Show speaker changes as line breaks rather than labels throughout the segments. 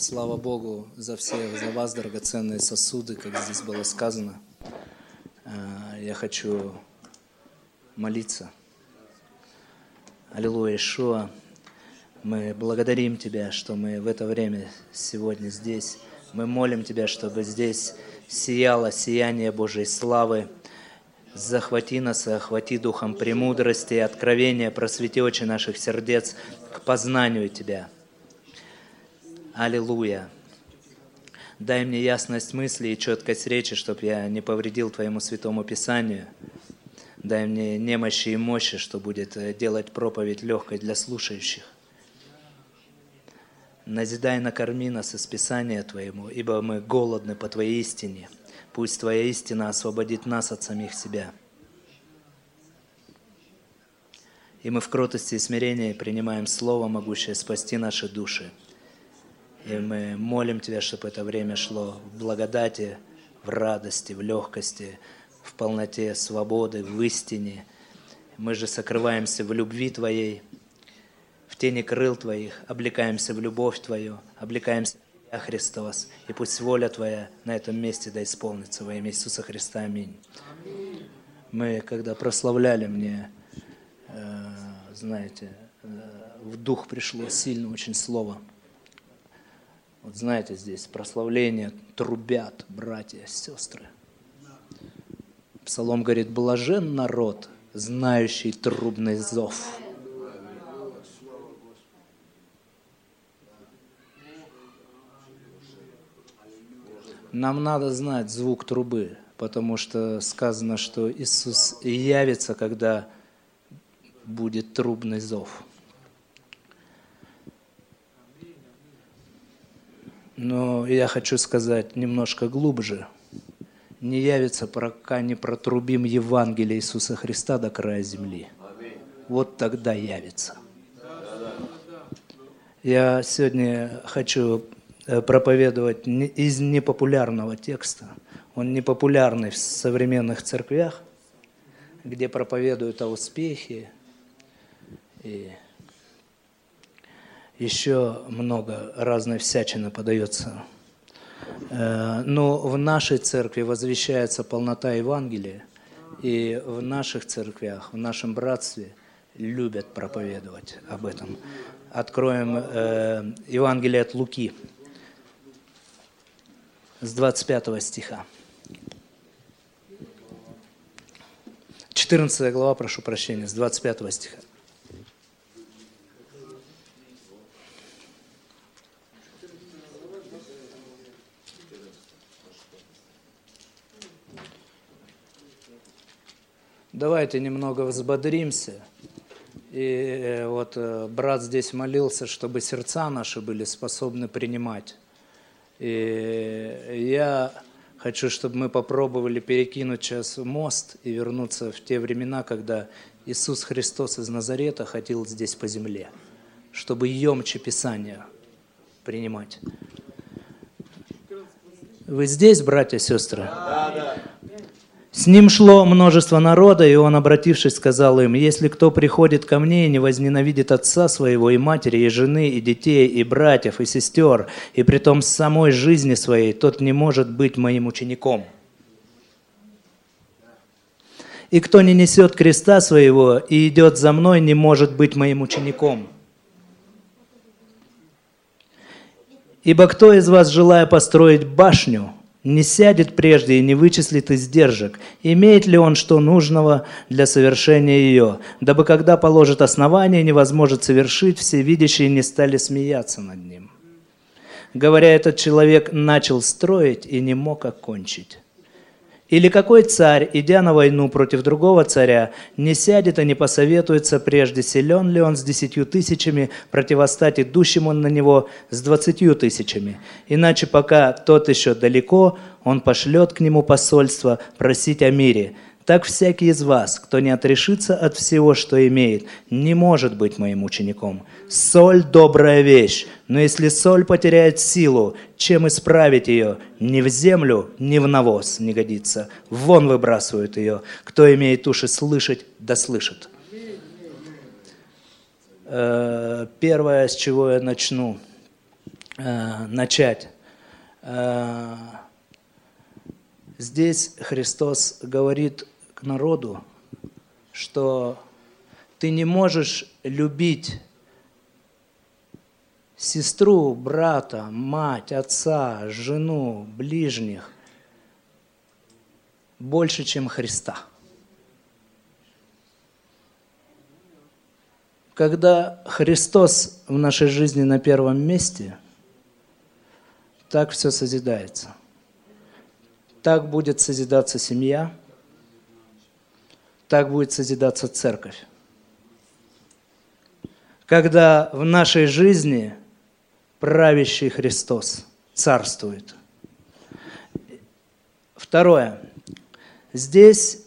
Слава Богу за всех, за вас, драгоценные сосуды, как здесь было сказано. Э, я хочу молиться. Аллилуйя, Ишуа. Мы благодарим Тебя, что мы в это время сегодня здесь. Мы молим Тебя, чтобы здесь сияло сияние Божьей славы. Захвати нас и охвати духом премудрости и откровения, просвети очи наших сердец к познанию Тебя – Аллилуйя. Дай мне ясность мысли и четкость речи, чтобы я не повредил Твоему Святому Писанию. Дай мне немощи и мощи, что будет э, делать проповедь легкой для слушающих. Назидай, накорми нас из Писания Твоему, ибо мы голодны по Твоей истине. Пусть Твоя истина освободит нас от самих себя. И мы в кротости и смирении принимаем Слово, могущее спасти наши души. И мы молим Тебя, чтобы это время шло в благодати, в радости, в легкости, в полноте свободы, в истине. Мы же сокрываемся в любви Твоей, в тени крыл Твоих, облекаемся в любовь Твою, облекаемся в Христос. И пусть воля Твоя на этом месте да исполнится во имя Иисуса Христа. Аминь. Мы, когда прославляли мне, э, знаете, э, в дух пришло сильно очень слово – вот знаете, здесь прославление трубят братья, сестры. Псалом говорит, блажен народ, знающий трубный зов. Нам надо знать звук трубы, потому что сказано, что Иисус явится, когда будет трубный зов. Но я хочу сказать немножко глубже. Не явится, пока не протрубим Евангелие Иисуса Христа до края земли. Вот тогда явится. Я сегодня хочу э, проповедовать из непопулярного текста. Он непопулярный в современных церквях, где проповедуют о успехе и еще много разной всячины подается. Э, но в нашей церкви возвещается полнота Евангелия, и в наших церквях, в нашем братстве любят проповедовать об этом. Откроем э, Евангелие от Луки с 25 стиха. 14 глава, прошу прощения, с 25 стиха. Давайте немного взбодримся. И э, вот э, брат здесь молился, чтобы сердца наши были способны принимать. И я хочу, чтобы мы попробовали перекинуть сейчас мост и вернуться в те времена, когда Иисус Христос из Назарета ходил здесь по земле, чтобы емче Писания принимать. Вы здесь, братья и сестры? Да, да. С ним шло множество народа, и он, обратившись, сказал им, «Если кто приходит ко мне и не возненавидит отца своего, и матери, и жены, и детей, и братьев, и сестер, и при том самой жизни своей, тот не может быть моим учеником. И кто не несет креста своего и идет за мной, не может быть моим учеником». Ибо кто из вас, желая построить башню, не сядет прежде и не вычислит издержек, имеет ли он что нужного для совершения ее, дабы когда положит основание, невозможно совершить, все видящие не стали смеяться над ним. Говоря, этот человек начал строить и не мог окончить. Или какой царь, идя на войну против другого царя, не сядет и не посоветуется прежде, силен ли он с десятью тысячами противостать идущему на него с двадцатью тысячами. Иначе пока тот еще далеко, он пошлет к нему посольство просить о мире – так всякий из вас, кто не отрешится от всего, что имеет, не может быть моим учеником. Соль – добрая вещь, но если соль потеряет силу, чем исправить ее? Ни в землю, ни в навоз не годится. Вон выбрасывают ее. Кто имеет уши слышать, да слышит. Э, первое, с чего я начну. э, начать. Э, здесь Христос говорит к народу, что ты не можешь любить сестру, брата, мать, отца, жену, ближних больше, чем Христа. Когда Христос в нашей жизни на первом месте, так все созидается. Так будет созидаться семья, так будет созидаться церковь. Когда в нашей жизни правящий Христос царствует. Второе. Здесь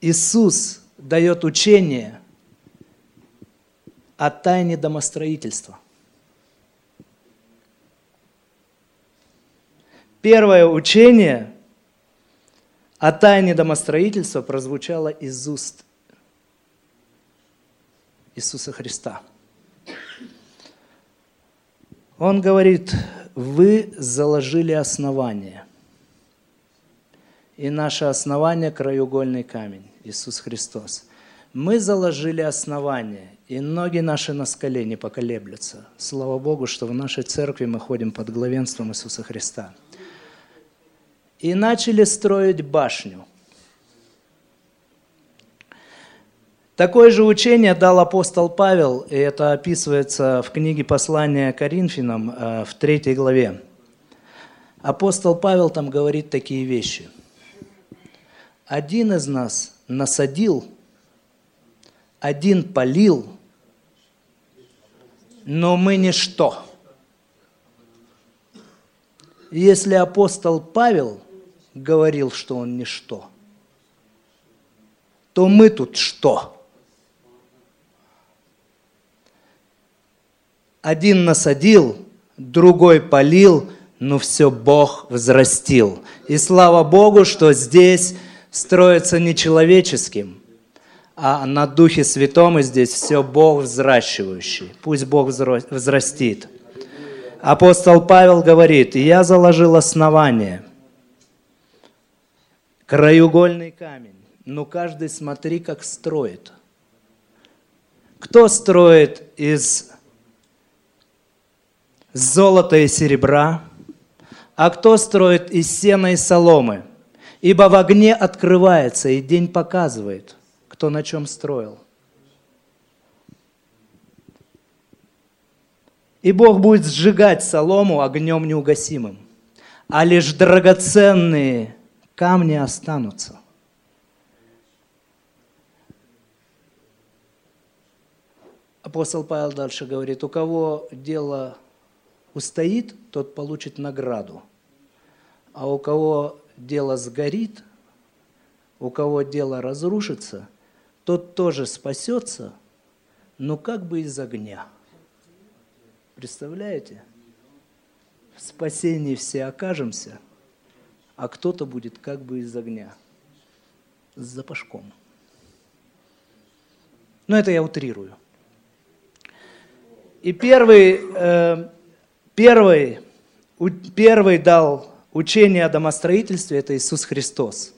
Иисус дает учение о тайне домостроительства. Первое учение о тайне домостроительства прозвучало из уст Иисуса Христа. Он говорит, вы заложили основание. И наше основание – краеугольный камень, Иисус Христос. Мы заложили основание, и ноги наши на скале не поколеблются. Слава Богу, что в нашей церкви мы ходим под главенством Иисуса Христа. И начали строить башню. Такое же учение дал апостол Павел, и это описывается в книге послания Коринфянам э, в третьей главе. Апостол Павел там говорит такие вещи. Один из нас насадил, один полил, но мы ничто. Если апостол Павел говорил, что он ничто, то мы тут что? Один насадил, другой полил, но все Бог взрастил. И слава Богу, что здесь строится не человеческим, а на Духе Святом, и здесь все Бог взращивающий. Пусть Бог взрастит. Апостол Павел говорит, я заложил основание, краеугольный камень, но каждый смотри, как строит. Кто строит из золота и серебра, а кто строит из сена и соломы? Ибо в огне открывается, и день показывает, кто на чем строил. И Бог будет сжигать солому огнем неугасимым, а лишь драгоценные камни останутся. Апостол Павел дальше говорит, у кого дело устоит, тот получит награду, а у кого дело сгорит, у кого дело разрушится, тот тоже спасется, но как бы из огня. Представляете? В спасении все окажемся, а кто-то будет как бы из огня, с запашком. Но это я утрирую. И первый, э, первый, первый дал учение о домостроительстве – это Иисус Христос.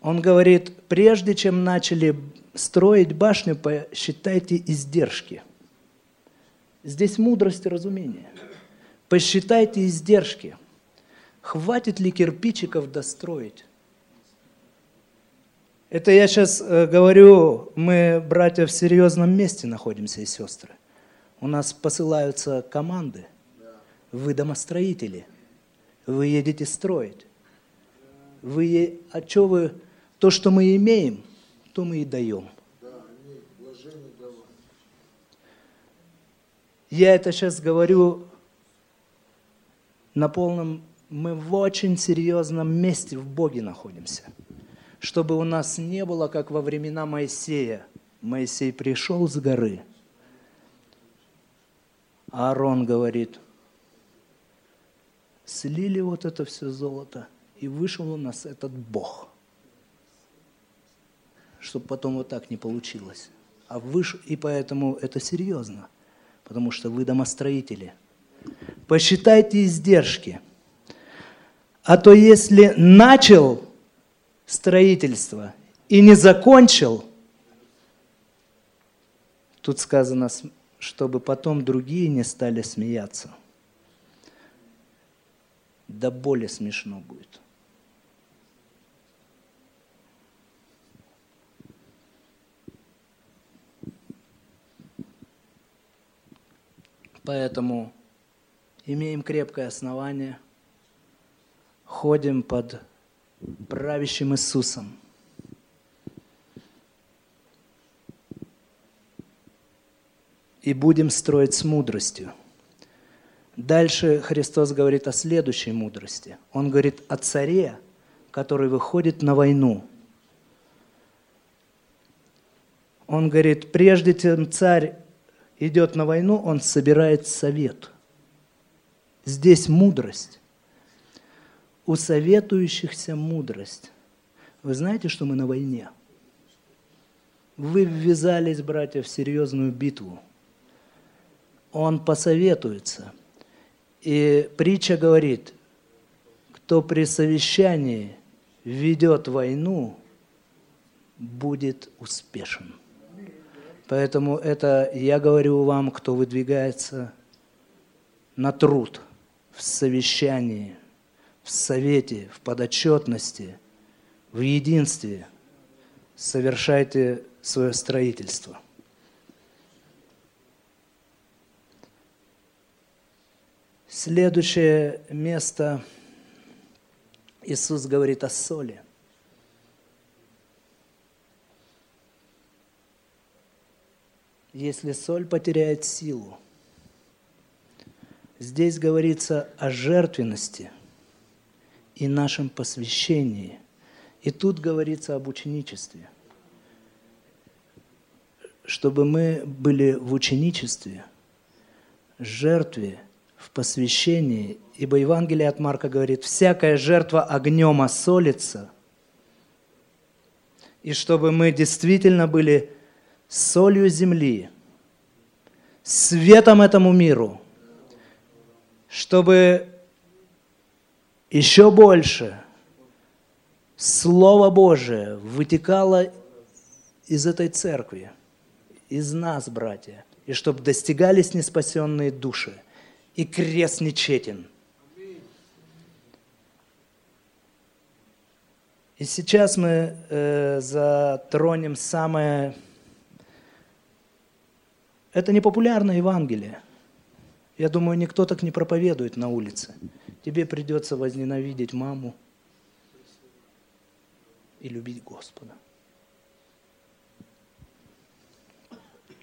Он говорит, прежде чем начали строить башню, посчитайте издержки. Здесь мудрость и разумение. Посчитайте издержки. Хватит ли кирпичиков достроить? Это я сейчас э, говорю, мы, братья, в серьезном месте находимся и сестры. У нас посылаются команды – вы домостроители. Вы едете строить. Вы, а что вы, то, что мы имеем, то мы и даем. Я это сейчас говорю на полном, мы в очень серьезном месте в Боге находимся. Чтобы у нас не было, как во времена Моисея. Моисей пришел с горы. Аарон говорит, слили вот это все золото, и вышел у нас этот Бог. Чтобы потом вот так не получилось. А выш... И поэтому это серьезно. потому что вы домостроители. Посчитайте издержки. А то если начал строительство и не закончил, тут сказано, чтобы потом другие не стали смеяться. Да более смешно будет. Поэтому имеем крепкое основание, ходим под правящим Иисусом. И будем строить с мудростью. Дальше Христос говорит о следующей мудрости. Он говорит о царе, который выходит на войну. Он говорит, прежде чем царь идет на войну, он собирает совет. Здесь мудрость. У советующихся мудрость. Вы знаете, что мы на войне? Вы ввязались, братья, в серьезную битву. Он посоветуется. И притча говорит, кто при совещании ведет войну, будет успешен. Поэтому это я говорю вам, кто выдвигается на труд, в совещании, в совете, в подотчетности, в единстве. Совершайте свое строительство. Следующее место Иисус говорит о соли. если соль потеряет силу. Здесь говорится о жертвенности и нашем посвящении. И тут говорится об ученичестве. Чтобы мы были в ученичестве, жертве, в посвящении, ибо Евангелие от Марка говорит, всякая жертва огнем осолится, и чтобы мы действительно были солью земли, светом этому миру, чтобы еще больше Слово Божие вытекало из этой церкви, из нас, братья, и чтобы достигались неспасенные души, и крест нечетен. И сейчас мы э, затронем самое это не популярное Евангелие. Я думаю, никто так не проповедует на улице. Тебе придется возненавидеть маму и любить Господа.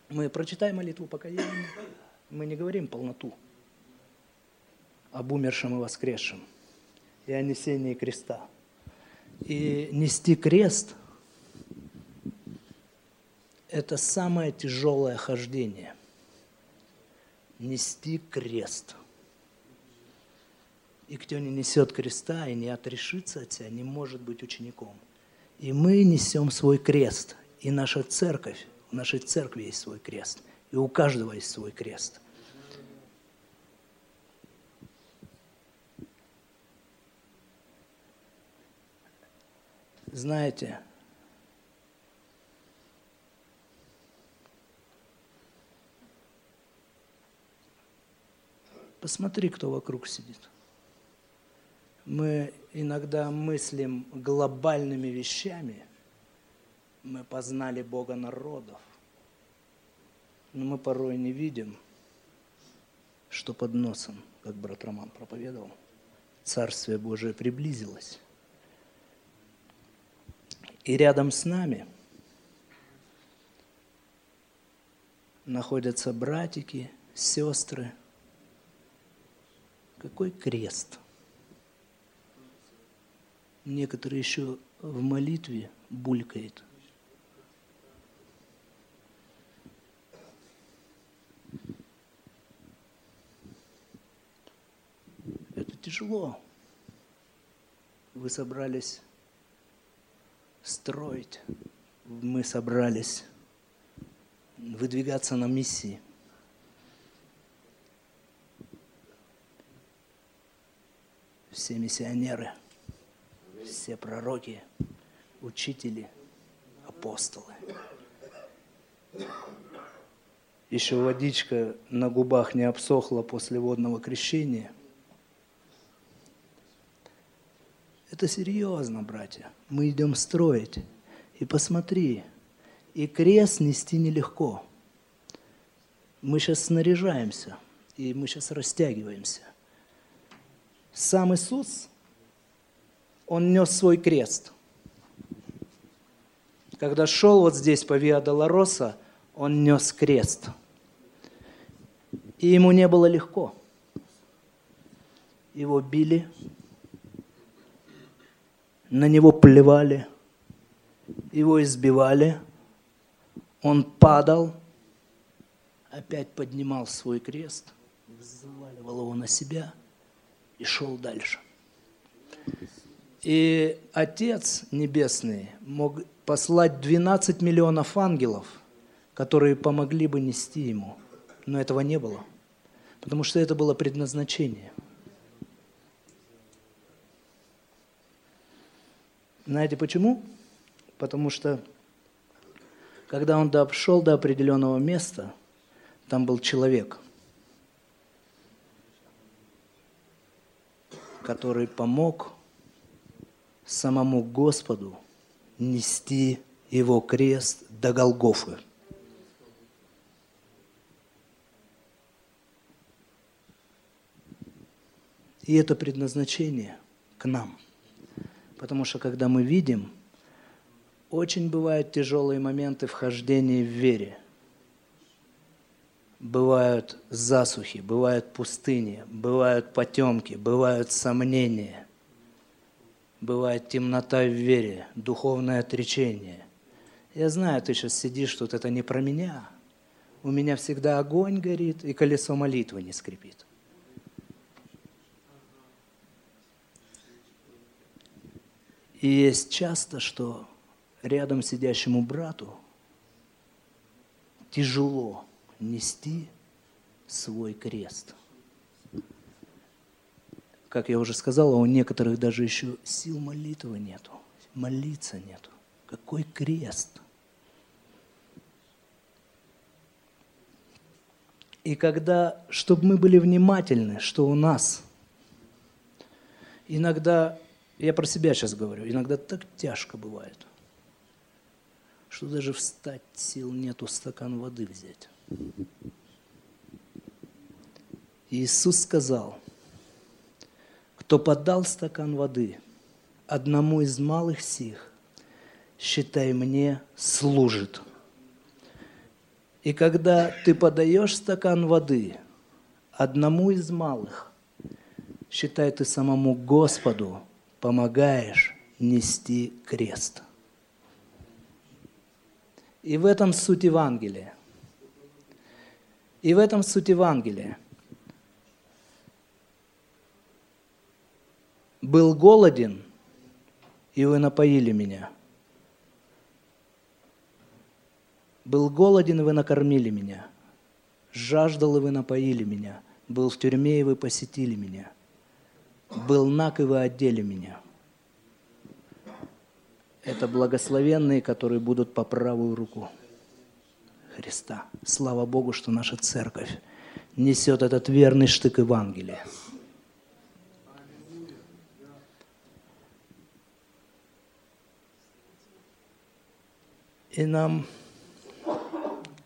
Мы прочитаем молитву покаяния, мы не говорим полноту об умершем и воскресшем и о несении креста. И нести крест – это самое тяжелое хождение. Нести крест. И кто не несет креста и не отрешится от себя, не может быть учеником. И мы несем свой крест. И наша церковь, в нашей церкви есть свой крест. И у каждого есть свой крест. Знаете, Посмотри, кто вокруг сидит. Мы иногда мыслим глобальными вещами. Мы познали Бога народов. Но мы порой не видим, что под носом, как брат Роман проповедовал, Царствие Божие приблизилось. И рядом с нами находятся братики, сестры – какой крест? некоторые еще в молитве булькает. Это тяжело. Вы собрались строить, мы собрались выдвигаться на миссии. Все миссионеры – все пророки, учители, апостолы. Еще водичка на губах не обсохла после водного крещения. Это серьезно, братья. Мы идем строить. И посмотри, и крест нести нелегко. Мы сейчас снаряжаемся, и мы сейчас растягиваемся. Сам Иисус, Он нес свой крест. Когда шел вот здесь по Виа Долороса, Он нес крест. И ему не было легко. Его били, на него плевали, его избивали, он падал, опять поднимал свой крест, взваливал его на себя и шел дальше. И Отец Небесный мог послать 12 миллионов ангелов, которые помогли бы нести ему. Но этого не было, потому что это было предназначение. Знаете почему? Потому что когда он дошел до определенного места, там был человек, который помог самому Господу нести его крест до Голгофы. И это предназначение к нам. Потому что когда мы видим, очень бывают тяжелые моменты вхождения в вере. Бывают засухи, бывают пустыни, бывают потемки, бывают сомнения, бывает темнота в вере, духовное отречение. Я знаю, ты сейчас сидишь тут, это не про меня. У меня всегда огонь горит, и колесо молитвы не скрипит. И есть часто, что рядом сидящему брату тяжело нести свой крест. Как я уже сказал, у некоторых даже еще сил молитвы нету, молиться нету. Какой крест? И когда, чтобы мы были внимательны, что у нас иногда, я про себя сейчас говорю, иногда так тяжко бывает – что даже встать сил нету стакан воды взять. Иисус сказал, кто подал стакан воды одному из малых сих, считай мне, служит. И когда ты подаешь стакан воды одному из малых, считай ты самому Господу помогаешь нести крест. И в этом суть Евангелия. И в этом суть Евангелия. Был голоден, и вы напоили меня. Был голоден, и вы накормили меня. Жаждал, и вы напоили меня. Был в тюрьме, и вы посетили меня. Был наг, и вы одели меня это благословенные, которые будут по правую руку Христа. Слава Богу, что наша церковь несет этот верный штык Евангелия. И нам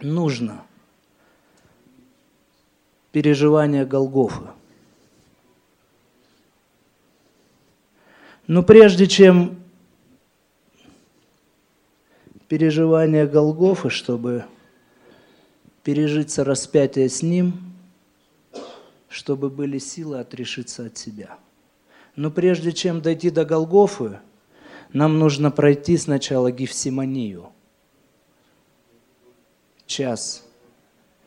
нужно переживание Голгофы. Но прежде чем переживания Голгофы, чтобы пережиться распятие с Ним, чтобы были силы отрешиться от себя. Но прежде чем дойти до Голгофы, нам нужно пройти сначала Гефсиманию. Час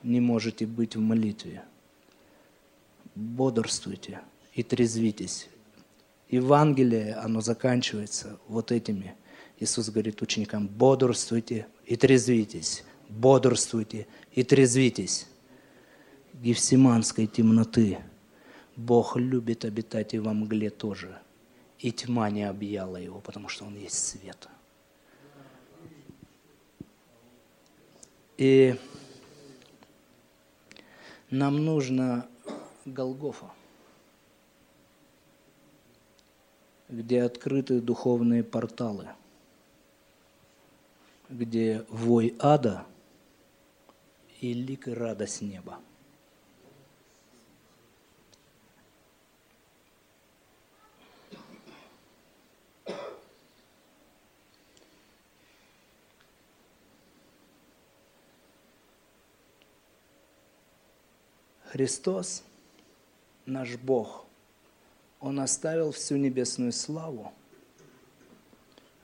не можете быть в молитве. Бодрствуйте и трезвитесь. Евангелие, оно заканчивается вот этими – Иисус говорит ученикам, бодрствуйте и трезвитесь, бодрствуйте и трезвитесь. Гефсиманской темноты Бог любит обитать и во мгле тоже. И тьма не объяла его, потому что он есть свет. И нам нужно Голгофа, где открыты духовные порталы, где вой ада и лик и радость неба. Христос, наш Бог, Он оставил всю небесную славу.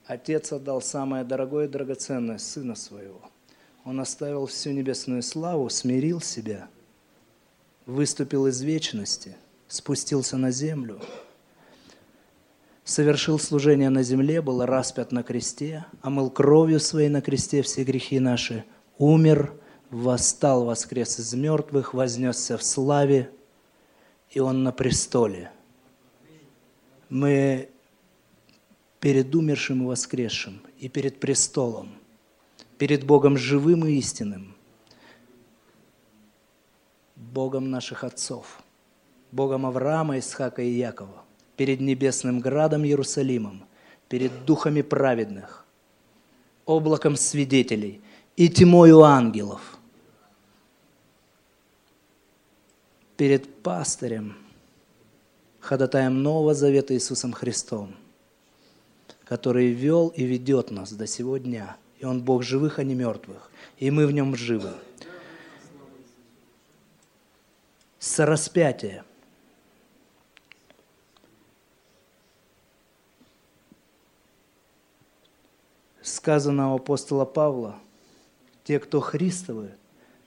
Отец отдал самое дорогое и драгоценное Сына Своего. Он оставил всю небесную славу, смирил себя, выступил из вечности, спустился на землю, совершил служение на земле, был распят на кресте, омыл кровью своей на кресте все грехи наши, умер – восстал, воскрес из мертвых, вознесся в славе, и Он на престоле. Мы перед умершим и воскресшим, и перед престолом, перед Богом живым и истинным, Богом наших отцов, Богом Авраама, Исхака и Якова, перед небесным градом Иерусалимом, перед духами праведных, облаком свидетелей и тьмою ангелов – перед пастырем, ходатаем Нового Завета Иисусом Христом, который вел и ведет нас до сего дня. И Он Бог живых, а не мертвых. И мы в Нем живы. С распятия. Сказано у апостола Павла, те, кто Христовы,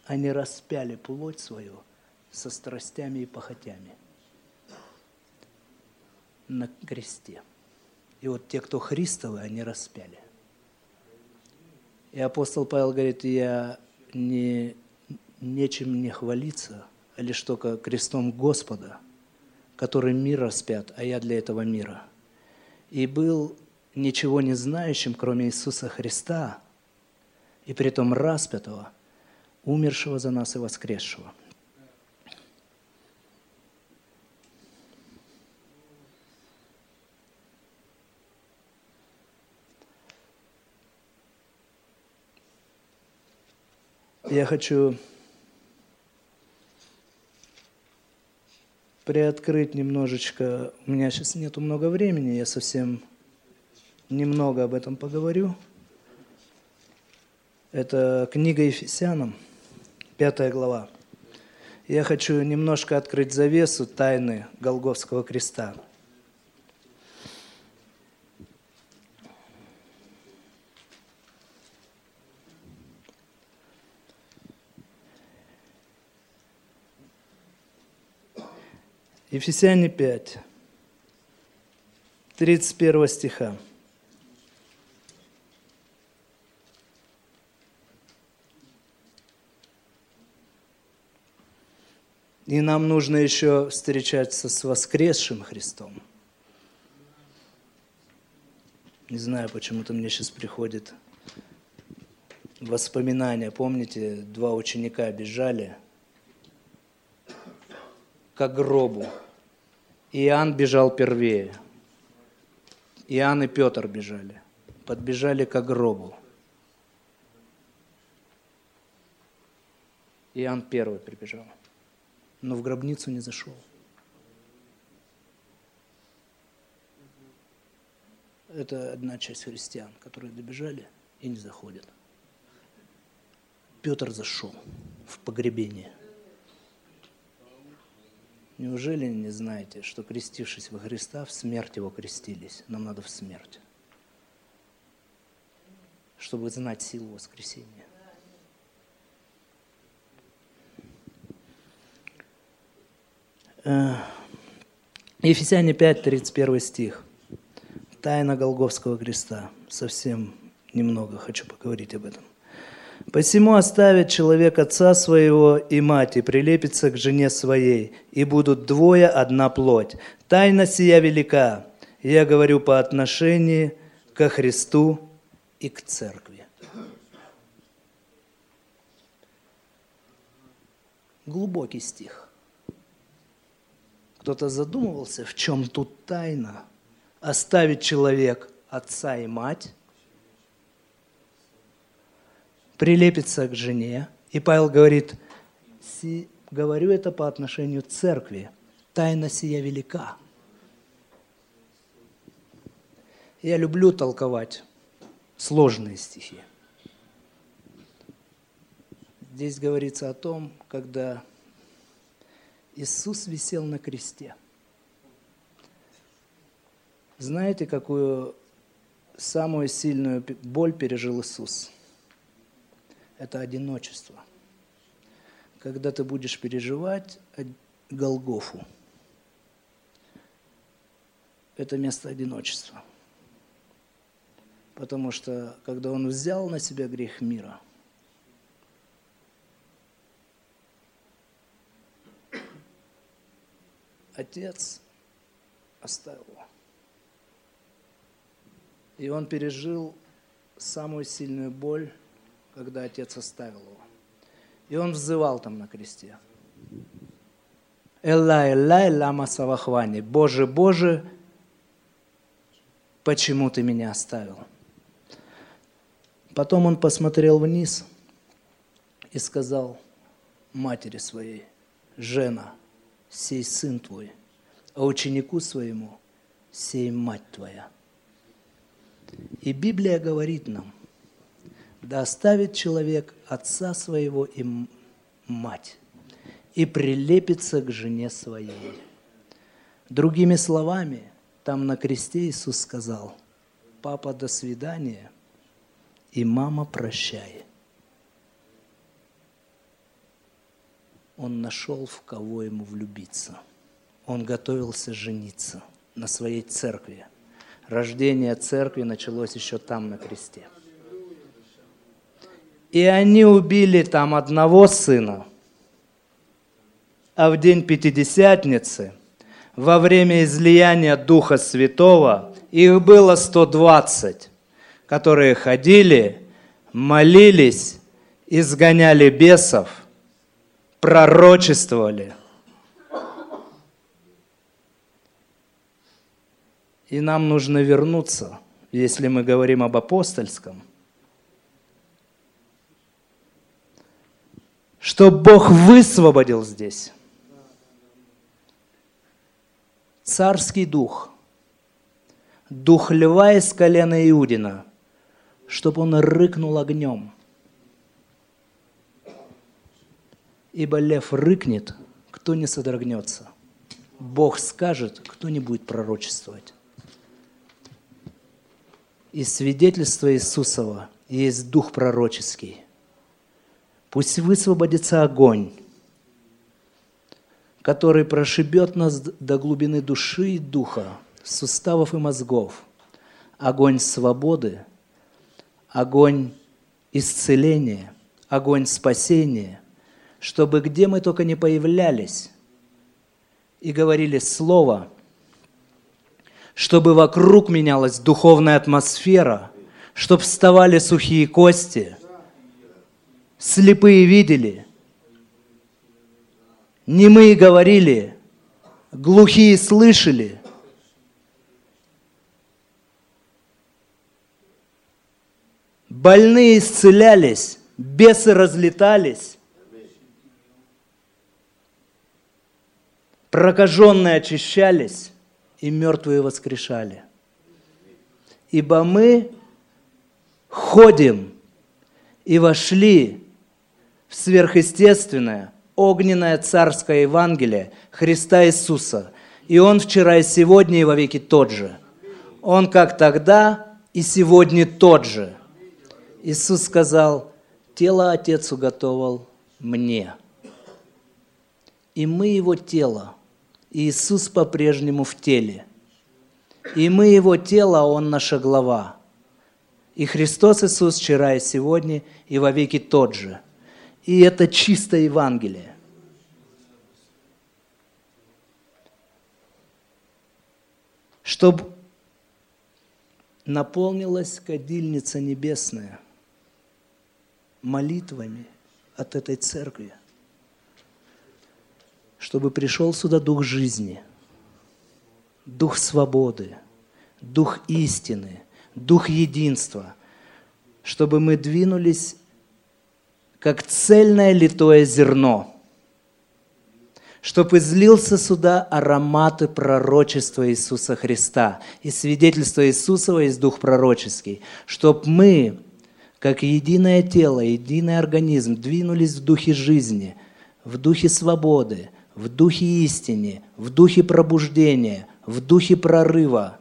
они распяли плоть свою со страстями и похотями на кресте. И вот те, кто Христовы, они распяли. И апостол Павел говорит, я не, нечем не хвалиться, а лишь только крестом Господа, который мир распят, а я для этого мира. И был ничего не знающим, кроме Иисуса Христа, и при том распятого, умершего за нас и воскресшего – Я хочу приоткрыть немножечко. У меня сейчас нету много времени, я совсем немного об этом поговорю. Это книга Ефесянам, пятая глава. Я хочу немножко открыть завесу тайны Голговского креста. Ефесяне 5, 31 стиха. И нам нужно еще встречаться с воскресшим Христом. Не знаю, почему-то мне сейчас приходит воспоминания. Помните, два ученика бежали к гробу. Иоанн бежал первее. Иоанн и Петр бежали. Подбежали к гробу. Иоанн первый прибежал, но в гробницу не зашел. Это одна часть христиан, которые добежали и не заходят. Петр зашел в погребение – Неужели не знаете, что крестившись во Христа, в смерть Его крестились? Нам надо в смерть, чтобы знать силу воскресения. Э, Ефесяне 5, 31 стих. Тайна Голговского креста. Совсем немного хочу поговорить об этом. Посему оставит человек отца своего и мать, и прилепится к жене своей, и будут двое одна плоть. Тайна сия велика, я говорю по отношению ко Христу и к церкви. Глубокий стих. Кто-то задумывался, в чем тут тайна? Оставить человек отца и мать, прилепится к жене. И Павел говорит, говорю это по отношению к церкви. Тайна сия велика. Я люблю толковать сложные стихи. Здесь говорится о том, когда Иисус висел на кресте. Знаете, какую самую сильную боль пережил Иисус? Это одиночество. Когда ты будешь переживать Голгофу, это место одиночества – Потому что когда он взял на себя грех мира, отец оставил его. И он пережил самую сильную боль, когда отец оставил его. И он взывал там на кресте. Эллай, Эллай, лама савахвани. Боже, Боже, почему ты меня оставил? Потом он посмотрел вниз и сказал матери своей, «Жена, сей сын твой, а ученику своему сей мать твоя». И Библия говорит нам, да оставит человек отца своего и мать, и прилепится к жене своей. Другими словами, там на кресте Иисус сказал, папа, до свидания – и мама прощай. Он нашел, в кого ему влюбиться. Он готовился жениться на своей церкви. Рождение церкви началось еще там, на кресте. И они убили там одного сына, а в день Пятидесятницы, во время излияния Духа Святого, их было 120 которые ходили, молились, изгоняли бесов, пророчествовали. И нам нужно вернуться, если мы говорим об апостольском, что Бог высвободил здесь царский дух, дух льва из колена Иудина – чтобы он рыкнул огнем. Ибо лев рыкнет, кто не содрогнется. Бог скажет, кто не будет пророчествовать. И свидетельство Иисусова есть дух пророческий. Пусть высвободится огонь, который прошибет нас до глубины души и духа, суставов и мозгов. Огонь свободы – огонь исцеления, огонь спасения, чтобы где мы только не появлялись и говорили Слово, чтобы вокруг менялась духовная атмосфера, чтобы вставали сухие кости, слепые видели, немые говорили, глухие слышали – Больные исцелялись, бесы разлетались, прокаженные очищались и мертвые воскрешали. Ибо мы ходим и вошли в сверхъестественное, огненное царское Евангелие Христа Иисуса. И Он вчера и сегодня и во веки тот же. Он как тогда и сегодня тот же – Иисус сказал, тело Отец уготовал мне. И мы Его тело. И Иисус по-прежнему в теле. И мы Его тело, а Он наша глава. И Христос Иисус вчера и сегодня и во веки тот же. И это чистое Евангелие. Чтобы наполнилась кадильница небесная молитвами от этой церкви, чтобы пришел сюда дух жизни, дух свободы, дух истины, дух единства, чтобы мы двинулись как цельное литое зерно, чтобы излился сюда ароматы пророчества Иисуса Христа и свидетельства Иисусова есть дух пророческий, чтобы мы, как единое тело, единый организм, двинулись в духе жизни, в духе свободы, в духе истины, в духе пробуждения, в духе прорыва,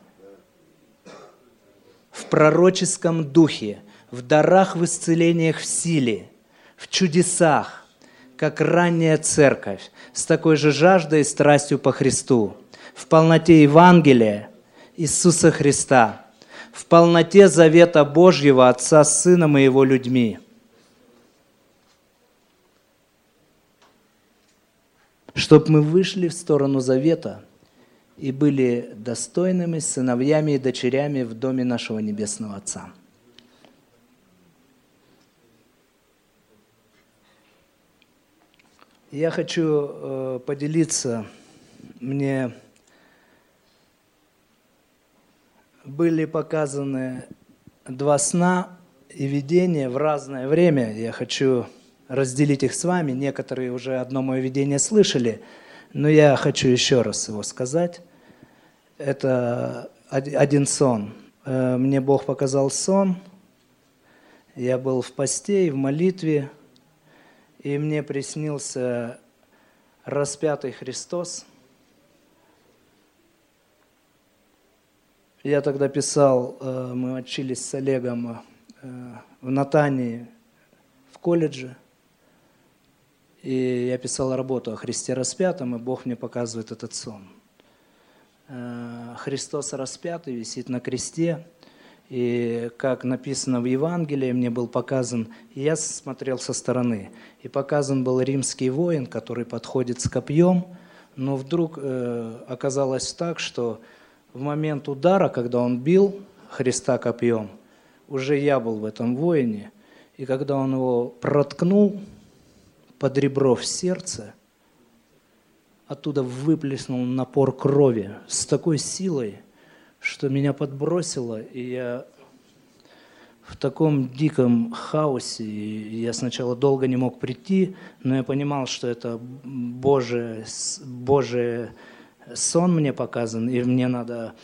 в пророческом духе, в дарах, в исцелениях, в силе, в чудесах, как ранняя церковь, с такой же жаждой и страстью по Христу, в полноте Евангелия Иисуса Христа, в полноте завета Божьего Отца с Сыном и Его людьми. Чтобы мы вышли в сторону завета и были достойными сыновьями и дочерями в доме нашего Небесного Отца. Я хочу э, поделиться, мне были показаны два сна и видения в разное время. Я хочу разделить их с вами. Некоторые уже одно мое видение слышали, но я хочу еще раз его сказать. Это один сон. Э, мне Бог показал сон. Я был в посте и в молитве – и мне приснился распятый Христос. Я тогда писал, э, мы учились с Олегом э, в Натании в колледже, и я писал работу о Христе распятом, и Бог мне показывает этот сон. Э, Христос распятый висит на кресте, и как написано в Евангелии, мне был показан, я смотрел со стороны, и показан был римский воин, который подходит с копьем, но вдруг э, оказалось так, что в момент удара, когда он бил Христа копьем, уже я был в этом воине, и когда он его проткнул под ребро в сердце, оттуда выплеснул напор крови с такой силой, что меня подбросило, и я в таком диком хаосе. И я сначала долго не мог прийти, но я понимал, что это Божий, Божий сон мне показан, и мне надо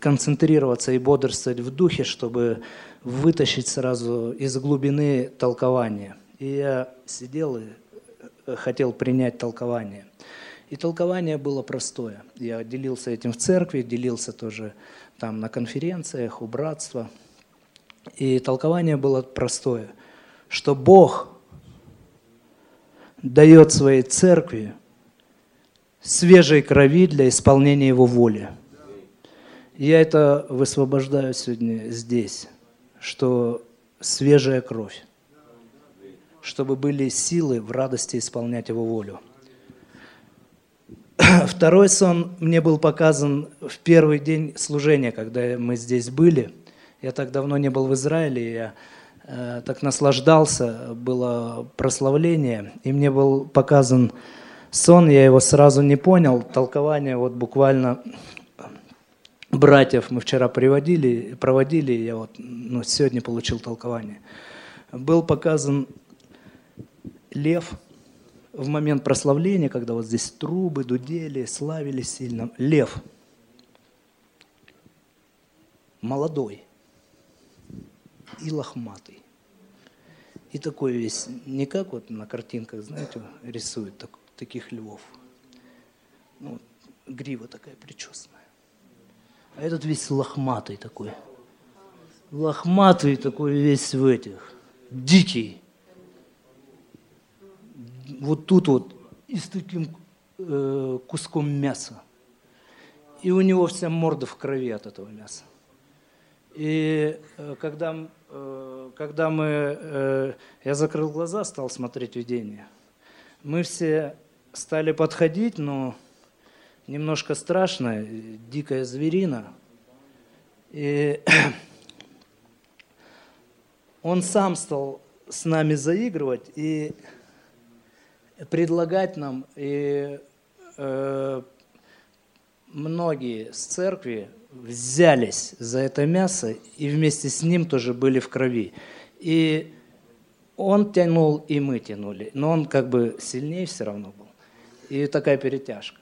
концентрироваться и бодрствовать в духе, чтобы вытащить сразу из глубины толкование. И я сидел и э, хотел принять толкование. И толкование было простое. Я делился этим в церкви, делился тоже там на конференциях, у братства. И толкование было простое, что Бог дает своей церкви свежей крови для исполнения Его воли. Я это высвобождаю сегодня здесь, что свежая кровь, чтобы были силы в радости исполнять Его волю. Второй сон мне был показан в первый день служения, когда мы здесь были. Я так давно не был в Израиле, я э, так наслаждался, было прославление, и мне был показан сон, я его сразу не понял, толкование вот буквально братьев мы вчера приводили, проводили, я вот ну, сегодня получил толкование. Был показан лев – в момент прославления, когда вот здесь трубы дудели, славили сильно, лев, молодой и лохматый. И такой весь, не как вот на картинках, знаете, рисуют так, таких львов. Ну, грива такая причесанная. А этот весь лохматый такой. Лохматый такой весь в этих, дикий вот тут вот и с таким э, куском мяса. И у него вся морда в крови от этого мяса. И э, когда, э, когда мы, э, я закрыл глаза, стал смотреть видение, мы все стали подходить, но немножко страшно, дикая зверина. И он сам стал с нами заигрывать и предлагать нам, и э, многие с церкви взялись за это мясо и вместе с ним тоже были в крови. И он тянул, и мы тянули, но он как бы сильнее все равно был. И такая перетяжка.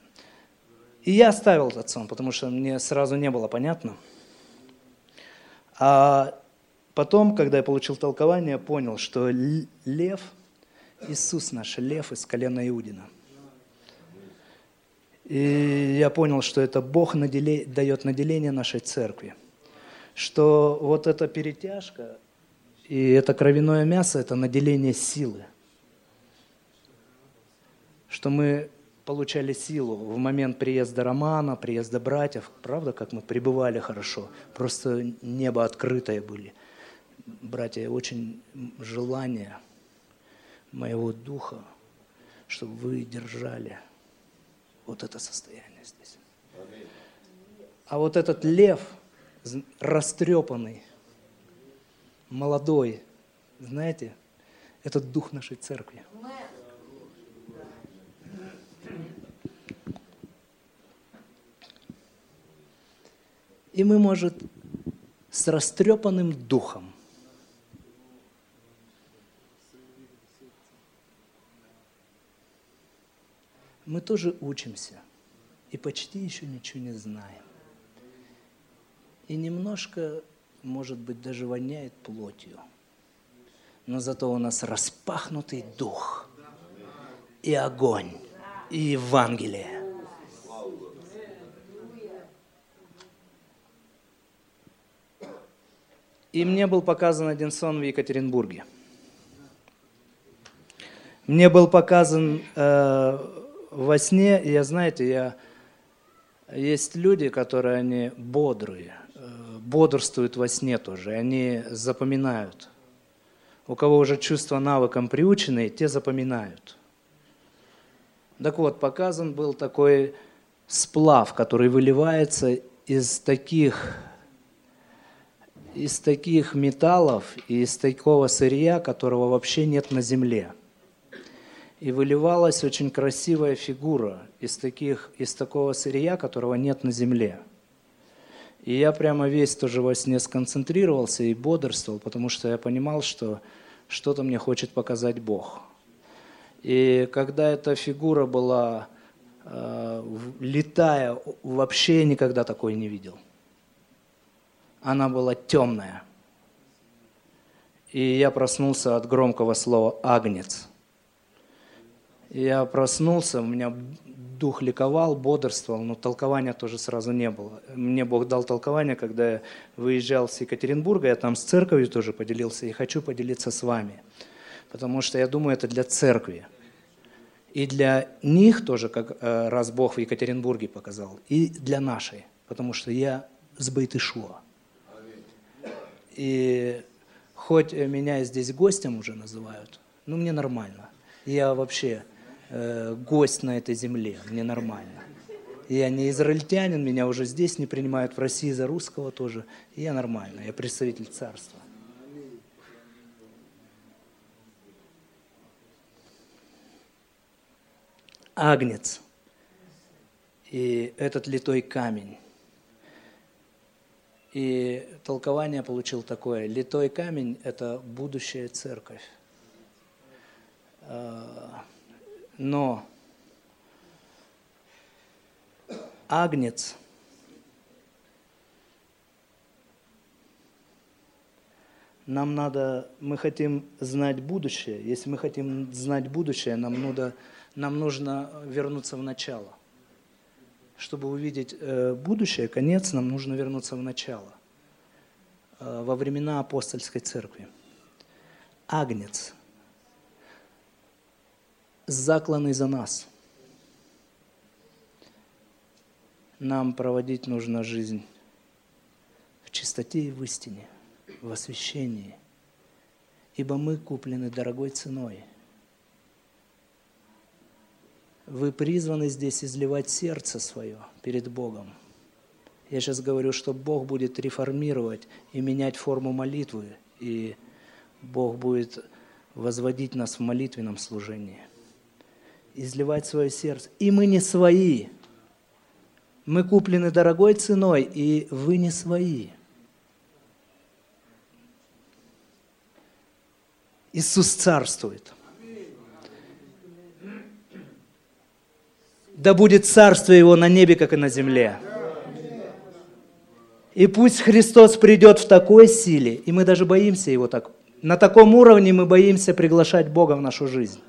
И я оставил этот сон, потому что мне сразу не было понятно. А потом, когда я получил толкование, понял, что лев, Иисус наш, лев из колена Иудина. И я понял, что это Бог наделе, дает наделение нашей церкви. Что вот эта перетяжка и это кровяное мясо – это наделение силы. Что мы получали силу в момент приезда Романа, приезда братьев. Правда, как мы пребывали хорошо? Просто небо открытое были. Братья, очень желание моего духа, чтобы вы держали вот это состояние здесь. А вот этот лев, растрепанный, молодой, знаете, это дух нашей церкви. И мы, может, с растрепанным духом мы тоже учимся и почти еще ничего не знаем. И немножко, может быть, даже воняет плотью. Но зато у нас распахнутый дух и огонь, и Евангелие. И мне был показан один сон в Екатеринбурге. Мне был показан э, во сне, я, знаете, я, есть люди, которые они бодрые, э, бодрствуют во сне тоже, они запоминают. У кого уже чувства навыком приучены, те запоминают. Так вот, показан был такой сплав, который выливается из таких из таких металлов и из такого сырья, которого вообще нет на земле. И выливалась очень красивая фигура из, таких, из такого сырья, которого нет на земле. И я прямо весь тоже во сне сконцентрировался и бодрствовал, потому что я понимал, что что-то мне хочет показать Бог. И когда эта фигура была э, летая, вообще никогда такой не видел она была темная. И я проснулся от громкого слова «агнец». Я проснулся, у меня дух ликовал, бодрствовал, но толкования тоже сразу не было. Мне Бог дал толкование, когда я выезжал с Екатеринбурга, я там с церковью тоже поделился, и хочу поделиться с вами. Потому что я думаю, это для церкви. И для них тоже, как э, раз Бог в Екатеринбурге показал, и для нашей. Потому что я с Бейтышуа. И хоть меня здесь гостем уже называют, ну мне нормально. Я вообще э, гость на этой земле, мне нормально. Я не израильтянин, меня уже здесь не принимают, в России за русского тоже. Я нормально, я представитель царства. Агнец и этот литой камень. И толкование получил такое. Литой камень – это будущая церковь. Но агнец нам надо, мы хотим знать будущее. Если мы хотим знать будущее, нам, надо, нам нужно вернуться в начало – чтобы увидеть э, будущее, конец, нам нужно вернуться в начало, э, во времена апостольской церкви. Агнец, закланный за нас. Нам проводить нужно жизнь в чистоте и в истине, в освящении, ибо мы куплены дорогой ценой. Вы призваны здесь изливать сердце свое перед Богом. Я сейчас говорю, что Бог будет реформировать и менять форму молитвы, и Бог будет возводить нас в молитвенном служении, изливать свое сердце. И мы не свои. Мы куплены дорогой ценой, и вы не свои. Иисус царствует. Да будет царствие Его на небе, как и на земле. И пусть Христос придет в такой силе, и мы даже боимся Его так. На таком уровне мы боимся приглашать Бога в нашу жизнь.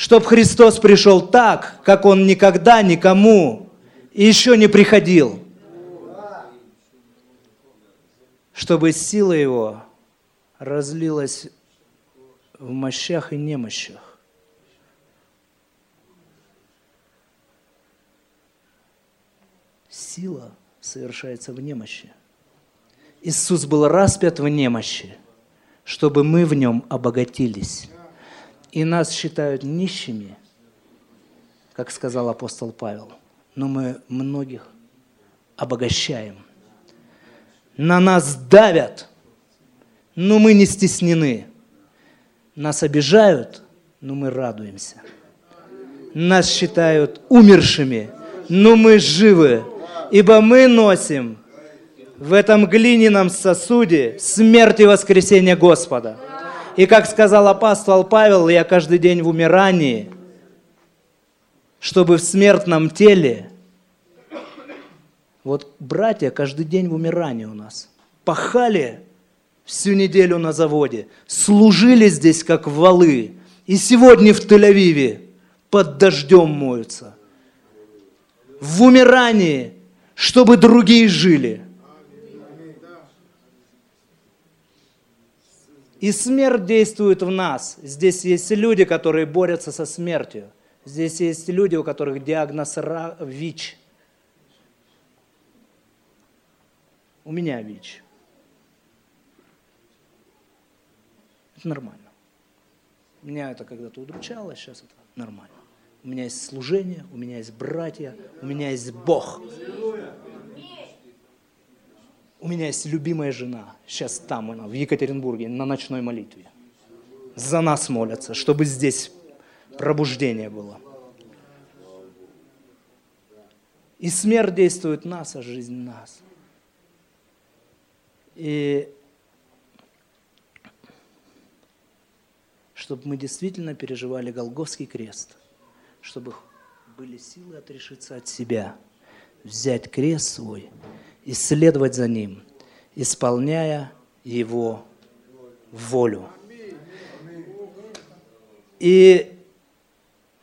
Чтоб Христос пришел так, как Он никогда никому еще не приходил. Чтобы сила Его разлилась в мощах и немощах. Сила совершается в немощи. Иисус был распят в немощи, чтобы мы в нем обогатились. И нас считают нищими, как сказал апостол Павел, но мы многих обогащаем. На нас давят – но мы не стеснены. Нас обижают, но мы радуемся. Нас считают умершими, но мы живы, ибо мы носим в этом глиняном сосуде смерть и воскресение Господа. И как сказал апостол Павел, я каждый день в умирании, чтобы в смертном теле, вот братья каждый день в умирании у нас, пахали всю неделю на заводе, служили здесь как валы, и сегодня в Тель-Авиве под дождем моются. В умирании, чтобы другие жили. И смерть действует в нас. Здесь есть люди, которые борются со смертью. Здесь есть люди, у которых диагноз ВИЧ. У меня ВИЧ. Это нормально. Меня это когда-то удручало, сейчас это нормально. У меня есть служение, у меня есть братья, у меня есть Бог. У меня есть любимая жена, сейчас там она, в Екатеринбурге, на ночной молитве. За нас молятся, чтобы здесь пробуждение было. И смерть действует нас, а жизнь нас. И чтобы мы действительно переживали Голговский крест, чтобы были силы отрешиться от себя, взять крест свой и следовать за ним, исполняя его волю. И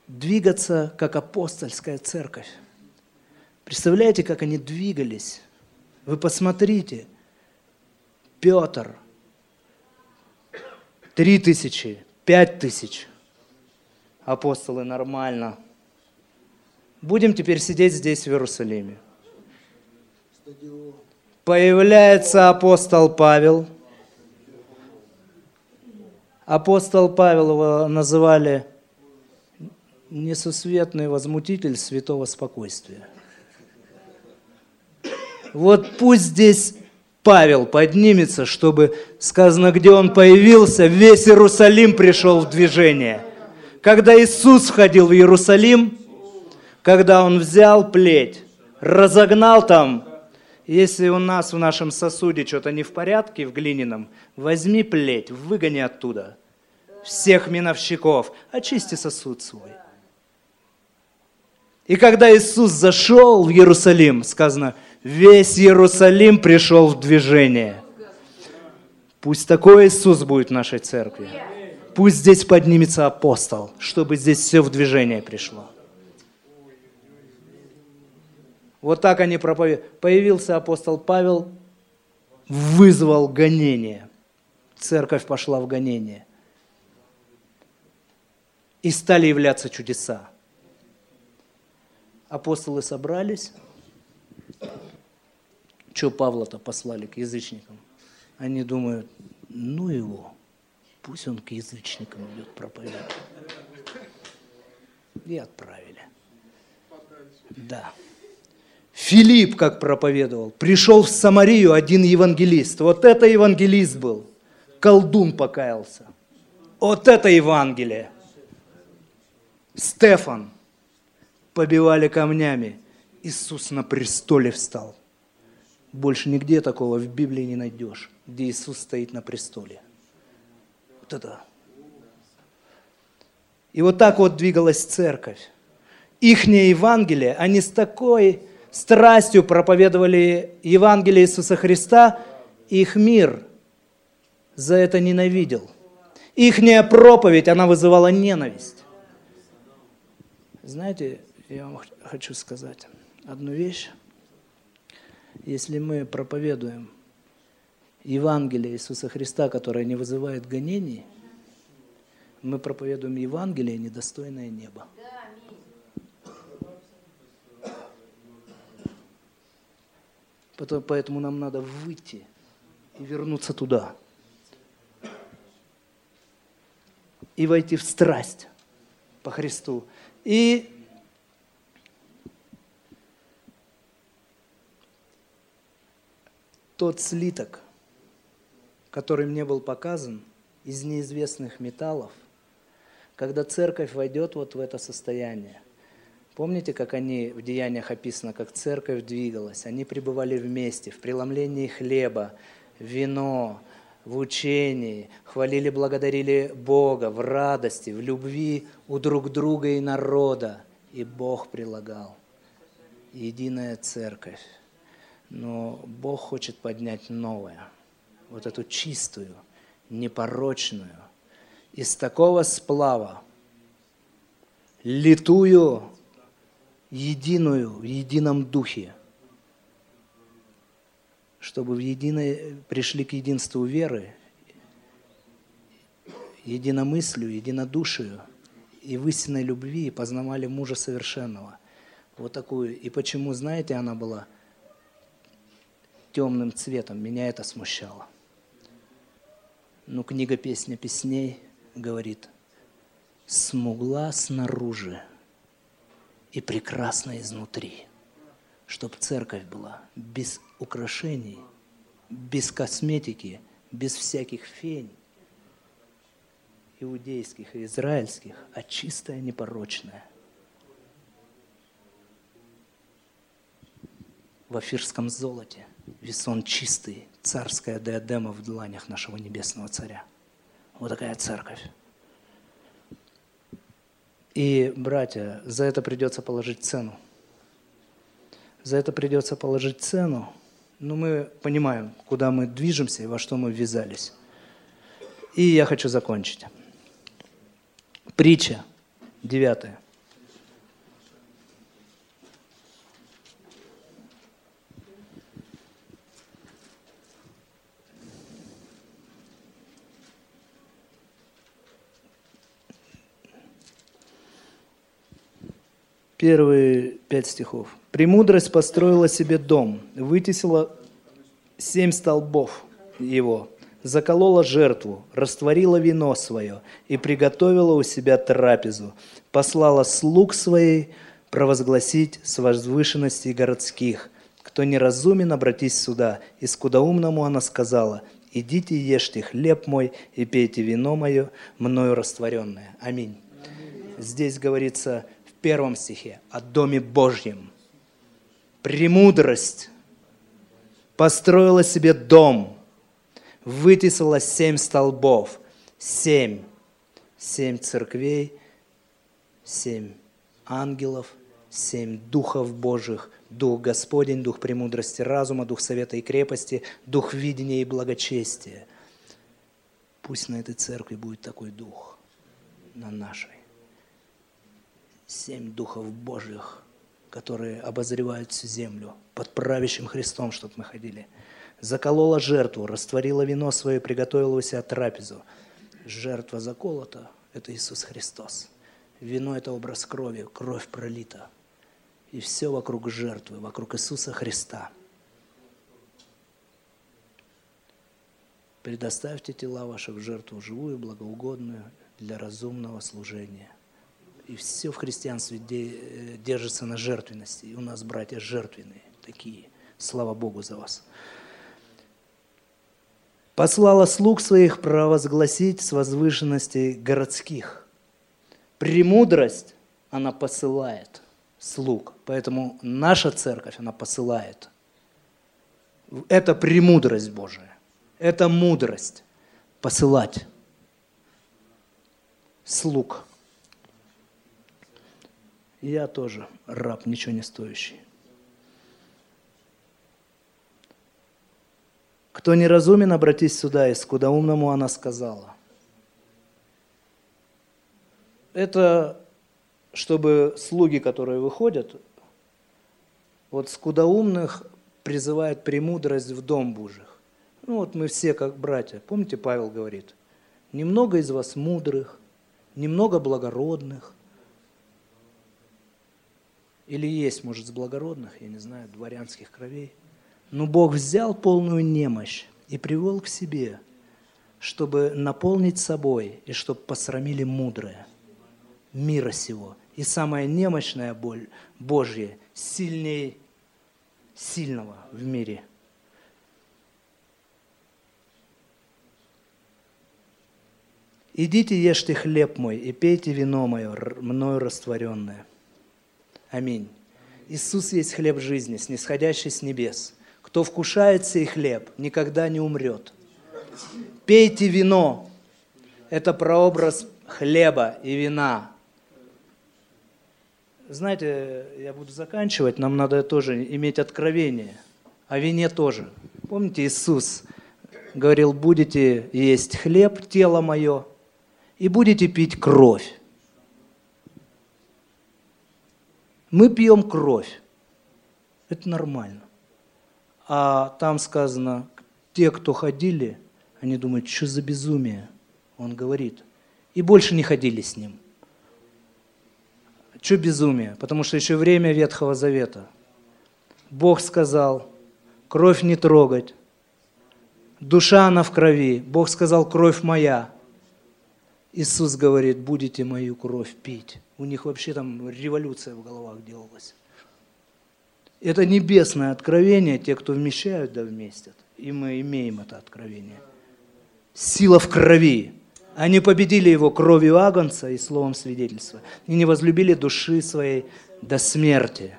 двигаться как апостольская церковь. Представляете, как они двигались? Вы посмотрите, Петр, три тысячи, Пять тысяч. Апостолы, нормально. Будем теперь сидеть здесь, в Иерусалиме. Появляется апостол Павел. Апостол Павел его называли несусветный возмутитель святого спокойствия. Вот пусть здесь Павел поднимется, чтобы, сказано, где он появился, весь Иерусалим пришел в движение. Когда Иисус входил в Иерусалим, когда он взял плеть, разогнал там, если у нас в нашем сосуде что-то не в порядке, в глиняном, возьми плеть, выгони оттуда всех миновщиков, очисти сосуд свой. И когда Иисус зашел в Иерусалим, сказано – Весь Иерусалим пришел в движение. Пусть такой Иисус будет в нашей церкви. Пусть здесь поднимется апостол, чтобы здесь все в движение пришло. Вот так они проповедуют. Появился апостол Павел, вызвал гонение. Церковь пошла в гонение. И стали являться чудеса. Апостолы собрались, Что Павла-то послали к язычникам? Они думают, ну его, пусть он к язычникам идет проповедовать. И отправили. Да. Филипп как проповедовал. Пришел в Самарию один евангелист. Вот это евангелист был. Колдун покаялся. Вот это Евангелие. Стефан побивали камнями. Иисус на престоле встал. Больше нигде такого в Библии не найдешь, где Иисус стоит на престоле. Вот это. И вот так вот двигалась церковь. Ихнее Евангелие, они с такой страстью проповедовали Евангелие Иисуса Христа, их мир за это ненавидел. Ихняя проповедь, она вызывала ненависть. Знаете, я вам хочу сказать одну вещь. Если мы проповедуем Евангелие Иисуса Христа, которое не вызывает гонений, мы проповедуем Евангелие, недостойное неба. Поэтому нам надо выйти и вернуться туда. И войти в страсть по Христу. И тот слиток, который мне был показан из неизвестных металлов, когда церковь войдет вот в это состояние, Помните, как они в деяниях описано, как церковь двигалась? Они пребывали вместе в преломлении хлеба, вино, в учении, хвалили, благодарили Бога в радости, в любви у друг друга и народа. И Бог прилагал. Единая церковь. Но Бог хочет поднять новое, вот эту чистую, непорочную, из такого сплава, литую единую, в едином духе, чтобы в единой, пришли к единству веры, единомыслию, единодушию и в истинной любви и познавали мужа совершенного. Вот такую. И почему, знаете, она была темным цветом, меня это смущало. Ну, книга «Песня песней» говорит, смугла снаружи, и прекрасно изнутри. Чтобы церковь была без украшений, без косметики, без всяких фень иудейских и израильских, а чистая, непорочная. В афирском золоте весон чистый, царская диадема в дланях нашего небесного царя. Вот такая церковь. И, братья, за это придется положить цену. За это придется положить цену. Но мы понимаем, куда мы движемся и во что мы ввязались. И я хочу закончить. Притча, девятая. Первые пять стихов. «Премудрость построила себе дом, вытесила семь столбов его, заколола жертву, растворила вино свое и приготовила у себя трапезу, послала слуг своей провозгласить с возвышенностей городских. Кто неразумен, обратись сюда. И скудоумному она сказала, идите ешьте хлеб мой и пейте вино мое, мною растворенное. Аминь. Здесь говорится, первом стихе о Доме Божьем. Премудрость построила себе дом, вытесала семь столбов, семь, семь церквей, семь ангелов, семь духов Божьих, Дух Господень, Дух премудрости, разума, Дух совета и крепости, Дух видения и благочестия. Пусть на этой церкви будет такой Дух, на нашей семь духов Божьих, которые обозревают всю землю под правящим Христом, чтобы мы ходили. Заколола жертву, растворила вино свое, приготовила у себя трапезу. Жертва заколота – это Иисус Христос. Вино – это образ крови, кровь пролита. И все вокруг жертвы, вокруг Иисуса Христа. Предоставьте тела ваши в жертву живую, благоугодную для разумного служения. И все в христианстве э, держится на жертвенности. И у нас братья жертвенные такие. Слава Богу за вас. Послала слуг своих провозгласить с возвышенностей городских. Премудрость она посылает слуг. Поэтому наша церковь, она посылает. Это премудрость Божия. Это мудрость посылать слуг. Я тоже раб, ничего не стоящий. Кто неразумен, обратись сюда, и скудоумному она сказала. Это чтобы слуги, которые выходят, вот скудоумных призывает премудрость в дом Божий. Ну вот мы все как братья. Помните, Павел говорит, немного из вас мудрых, немного благородных. Или есть, может, с благородных, я не знаю, дворянских кровей. Но Бог взял полную немощь и привел к себе, чтобы наполнить собой и чтобы посрамили мудрое мира сего – и самая немощная боль Божья сильнее сильного в мире. Идите, ешьте хлеб мой и пейте вино мое, мною растворенное. Аминь. Иисус есть хлеб жизни, снисходящий с небес. Кто вкушает сей хлеб, никогда не умрет. Пейте вино. Это прообраз хлеба и вина, знаете, я буду заканчивать, нам надо тоже иметь откровение. О вине тоже. Помните, Иисус говорил, будете есть хлеб, тело мое, и будете пить кровь. Мы пьем кровь. Это нормально. А там сказано, те, кто ходили, они думают, что за безумие. Он говорит. И больше не ходили с ним. Что безумие? Потому что еще время Ветхого Завета. Бог сказал, кровь не трогать. Душа она в крови. Бог сказал, кровь моя. Иисус говорит, будете мою кровь пить. У них вообще там революция в головах делалась. Это небесное откровение, те, кто вмещают, да вместят. И мы имеем это откровение. Сила в крови. Они победили его кровью Агнца и словом свидетельства. И не возлюбили души своей до смерти.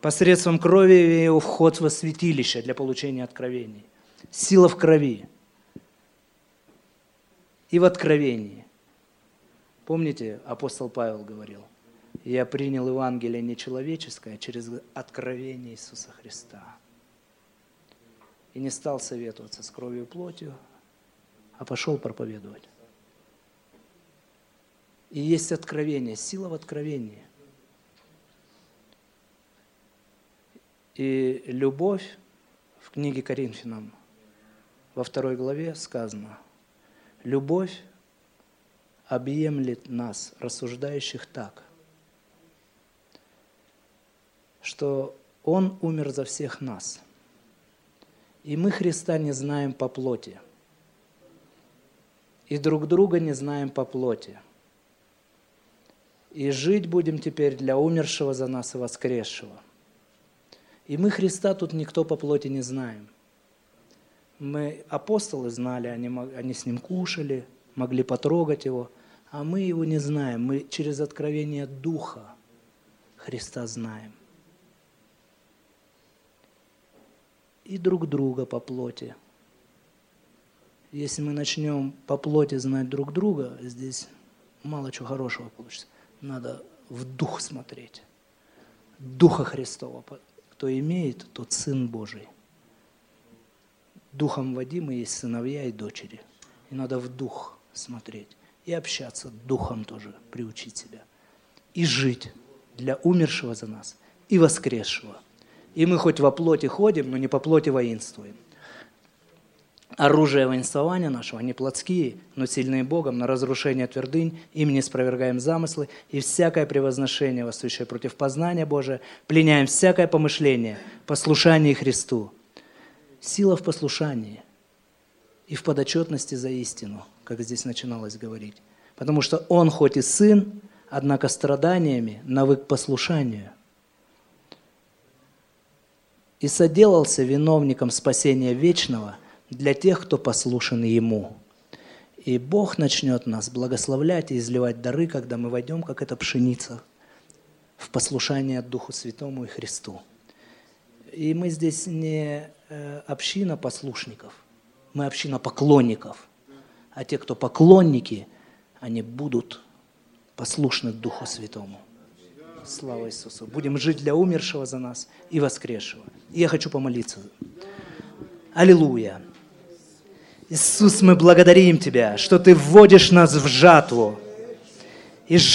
Посредством крови его вход во святилище для получения откровений. Сила в крови и в откровении. Помните, апостол Павел говорил, я принял Евангелие не человеческое, а через откровение Иисуса Христа. И не стал советоваться с кровью и плотью, а пошел проповедовать. И есть откровение, сила в откровении. И любовь в книге Коринфянам во второй главе сказано, любовь объемлет нас, рассуждающих так, что Он умер за всех нас, и мы Христа не знаем по плоти – и друг друга не знаем по плоти. И жить будем теперь для умершего за нас и воскресшего. И мы Христа тут никто по плоти не знаем. Мы апостолы знали, они, они с ним кушали, могли потрогать его, а мы его не знаем. Мы через откровение Духа Христа знаем. И друг друга по плоти – если мы начнем по плоти знать друг друга, здесь мало чего хорошего получится. Надо в дух смотреть. Духа Христова. Кто имеет, тот Сын Божий. Духом водимы есть сыновья и дочери. И надо в дух смотреть. И общаться духом тоже, приучить себя. И жить для умершего за нас и воскресшего. И мы хоть во плоти ходим, но не по плоти воинствуем оружие воинствования нашего, они плотские, но сильные Богом, на разрушение твердынь, им не спровергаем замыслы, и всякое превозношение, восстающее против познания Божия, пленяем всякое помышление, послушание Христу. Сила в послушании. и в подотчетности за истину, как здесь начиналось говорить. Потому что Он хоть и Сын, однако страданиями навык послушанию. И соделался виновником спасения вечного для тех, кто послушен Ему. И Бог начнет нас благословлять и изливать дары, когда мы войдем, как эта пшеница, в послушание Духу Святому и Христу. И мы здесь не община послушников, мы община поклонников. А те, кто поклонники, они будут послушны Духу Святому. Слава Иисусу. Будем жить для умершего за нас и воскресшего. И я хочу помолиться. Аллилуйя. Иисус, мы благодарим Тебя, что Ты вводишь нас в жатву. И жатва